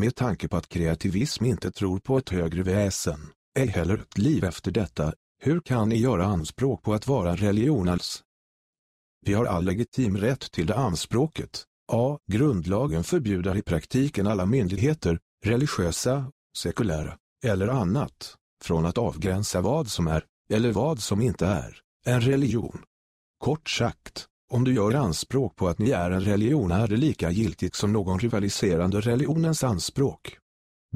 Med tanke på att kreativism inte tror på ett högre väsen, ej heller ett liv efter detta, hur kan ni göra anspråk på att vara religionals? religion alls? Vi har all legitim rätt till det anspråket. A. Grundlagen förbjuder i praktiken alla myndigheter, religiösa, sekulära, eller annat, från att avgränsa vad som är, eller vad som inte är, en religion. Kort sagt, om du gör anspråk på att ni är en religion är det lika giltigt som någon rivaliserande religionens anspråk.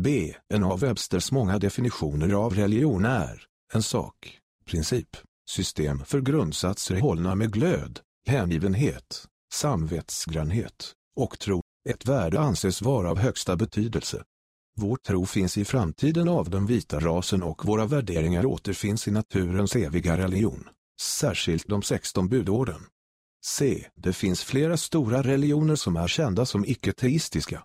B. En av Websters många definitioner av religion är en sak, princip, system för grundsatser hållna med glöd, hängivenhet, samvetsgrannhet och tro. Ett värde anses vara av högsta betydelse. Vår tro finns i framtiden av den vita rasen och våra värderingar återfinns i naturens eviga religion, särskilt de 16 budorden. C. Det finns flera stora religioner som är kända som icke-teistiska.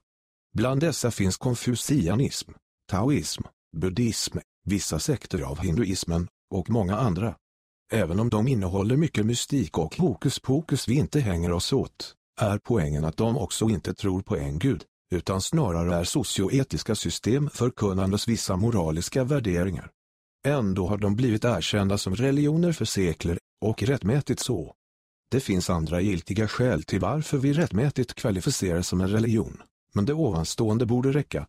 Bland dessa finns konfucianism, taoism, buddhism, vissa sekter av hinduismen och många andra. Även om de innehåller mycket mystik och hokus pokus vi inte hänger oss åt, är poängen att de också inte tror på en gud, utan snarare är socioetiska system förkunnandes vissa moraliska värderingar. Ändå har de blivit erkända som religioner för sekler, och rättmätigt så. Det finns andra giltiga skäl till varför vi rättmätigt kvalificerar som en religion, men det ovanstående borde räcka.